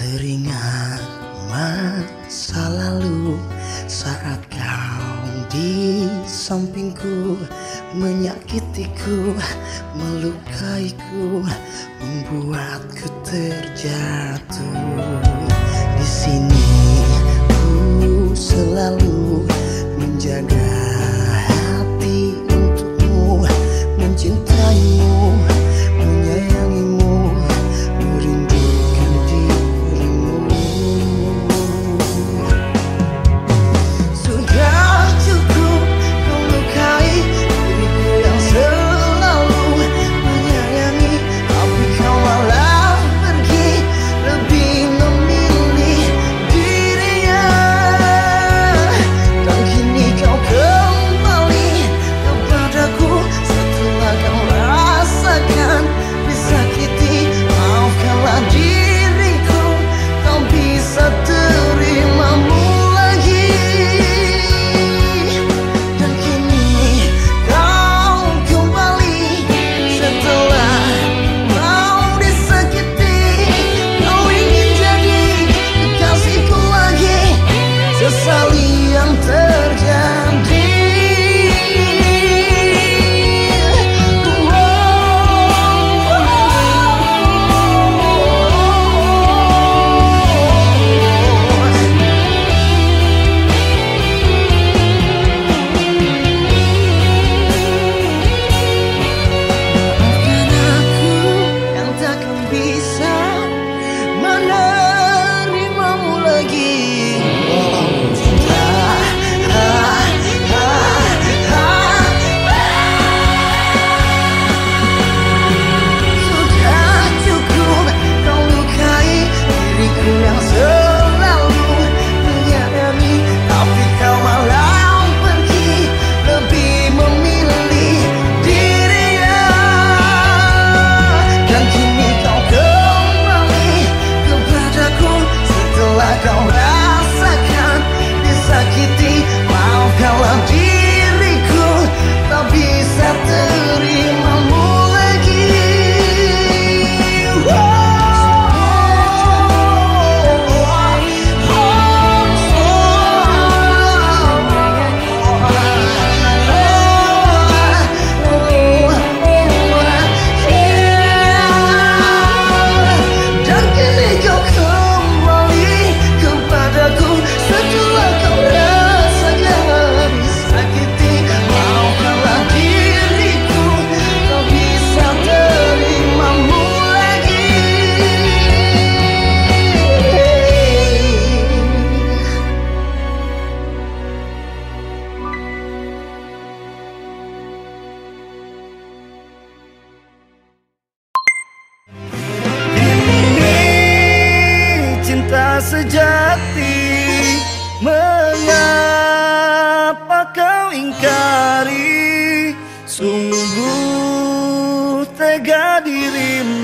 Teringat masa lalu saat kau di sampingku Menyakitiku, melukaiku, membuatku terjatuh. Di sini cinta sejati Mengapa kau ingkari? Sungguh tega dirimu.